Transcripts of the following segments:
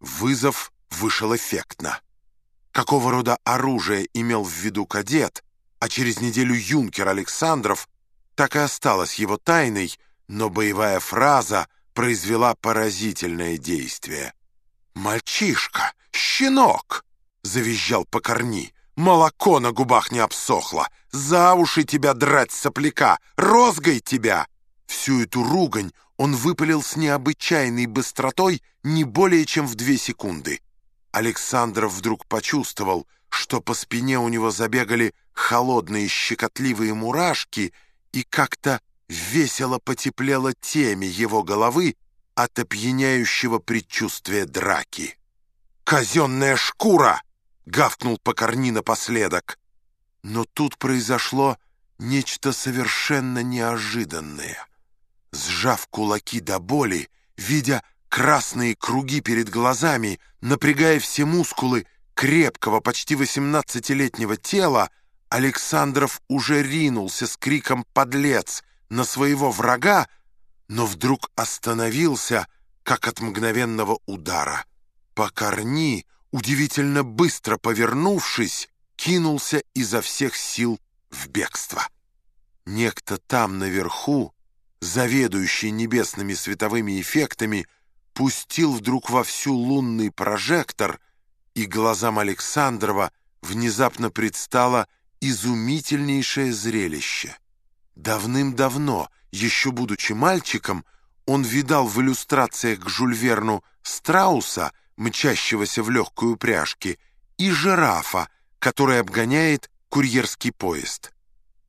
Вызов вышел эффектно. Какого рода оружие имел в виду кадет, а через неделю юнкер Александров, так и осталось его тайной, но боевая фраза произвела поразительное действие. «Мальчишка! Щенок!» — завизжал Покорни. «Молоко на губах не обсохло! За уши тебя драть, сопляка! Розгай тебя!» Всю эту ругань он выпалил с необычайной быстротой не более чем в две секунды. Александров вдруг почувствовал, что по спине у него забегали холодные щекотливые мурашки и как-то весело потеплело теме его головы от опьяняющего предчувствия драки. «Казенная шкура!» — гавкнул Покорни напоследок. Но тут произошло нечто совершенно неожиданное. Сжав кулаки до боли, видя красные круги перед глазами, напрягая все мускулы крепкого, почти восемнадцатилетнего тела, Александров уже ринулся с криком «Подлец!» на своего врага, но вдруг остановился, как от мгновенного удара. Покорни, удивительно быстро повернувшись, кинулся изо всех сил в бегство. Некто там наверху, заведующий небесными световыми эффектами, пустил вдруг во всю лунный прожектор, и глазам Александрова внезапно предстало изумительнейшее зрелище. Давным-давно, еще будучи мальчиком, он видал в иллюстрациях к Жюль Верну страуса, мчащегося в легкой упряжке, и жирафа, который обгоняет курьерский поезд.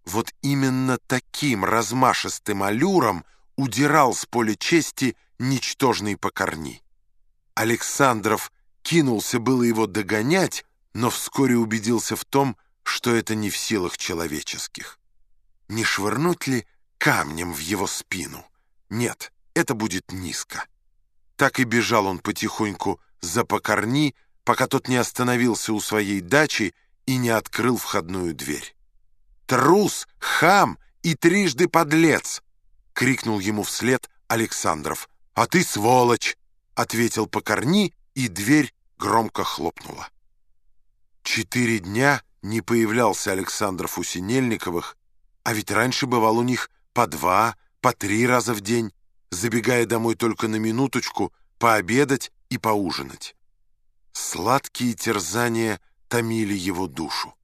Вот именно таким размашистым аллюром удирал с поля чести ничтожный покорни. Александров кинулся было его догонять, но вскоре убедился в том, что это не в силах человеческих. Не швырнуть ли камнем в его спину? Нет, это будет низко. Так и бежал он потихоньку за покорни, пока тот не остановился у своей дачи и не открыл входную дверь трус, хам и трижды подлец!» — крикнул ему вслед Александров. «А ты сволочь!» — ответил Покорни, и дверь громко хлопнула. Четыре дня не появлялся Александров у Синельниковых, а ведь раньше бывал у них по два, по три раза в день, забегая домой только на минуточку, пообедать и поужинать. Сладкие терзания томили его душу.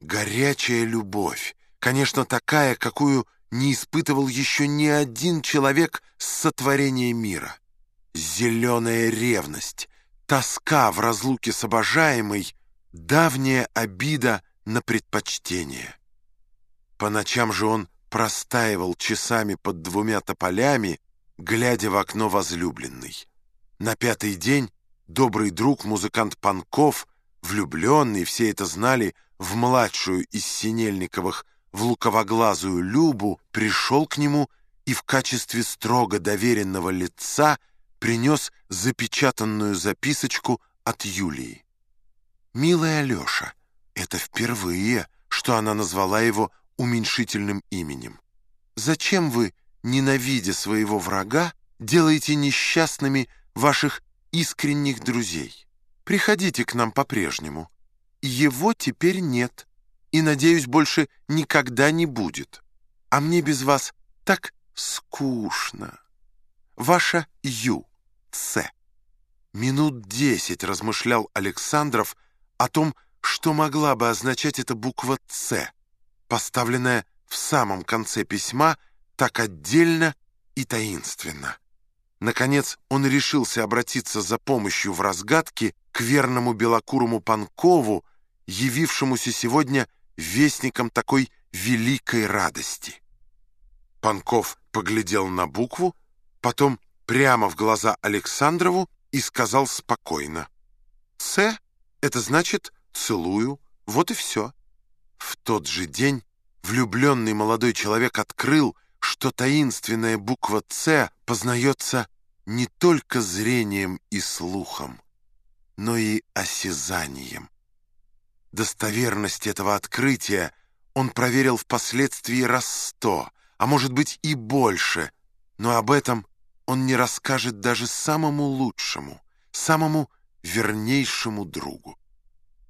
Горячая любовь, конечно, такая, какую не испытывал еще ни один человек с сотворения мира. Зеленая ревность, тоска в разлуке с обожаемой, давняя обида на предпочтение. По ночам же он простаивал часами под двумя тополями, глядя в окно возлюбленной. На пятый день добрый друг, музыкант Панков, влюбленный, все это знали, в младшую из Синельниковых, в луковоглазую Любу, пришел к нему и в качестве строго доверенного лица принес запечатанную записочку от Юлии. «Милая Алеша, это впервые, что она назвала его уменьшительным именем. Зачем вы, ненавидя своего врага, делаете несчастными ваших искренних друзей? Приходите к нам по-прежнему». Его теперь нет, и, надеюсь, больше никогда не будет. А мне без вас так скучно. Ваша Ю. Ц. Минут десять размышлял Александров о том, что могла бы означать эта буква «Ц», поставленная в самом конце письма так отдельно и таинственно. Наконец он решился обратиться за помощью в разгадке к верному белокурому Панкову, явившемуся сегодня вестником такой великой радости. Панков поглядел на букву, потом прямо в глаза Александрову и сказал спокойно. «Ц — это значит «целую», вот и все». В тот же день влюбленный молодой человек открыл, что таинственная буква «Ц» познается не только зрением и слухом, но и осязанием. Достоверность этого открытия он проверил впоследствии раз сто, а может быть и больше, но об этом он не расскажет даже самому лучшему, самому вернейшему другу.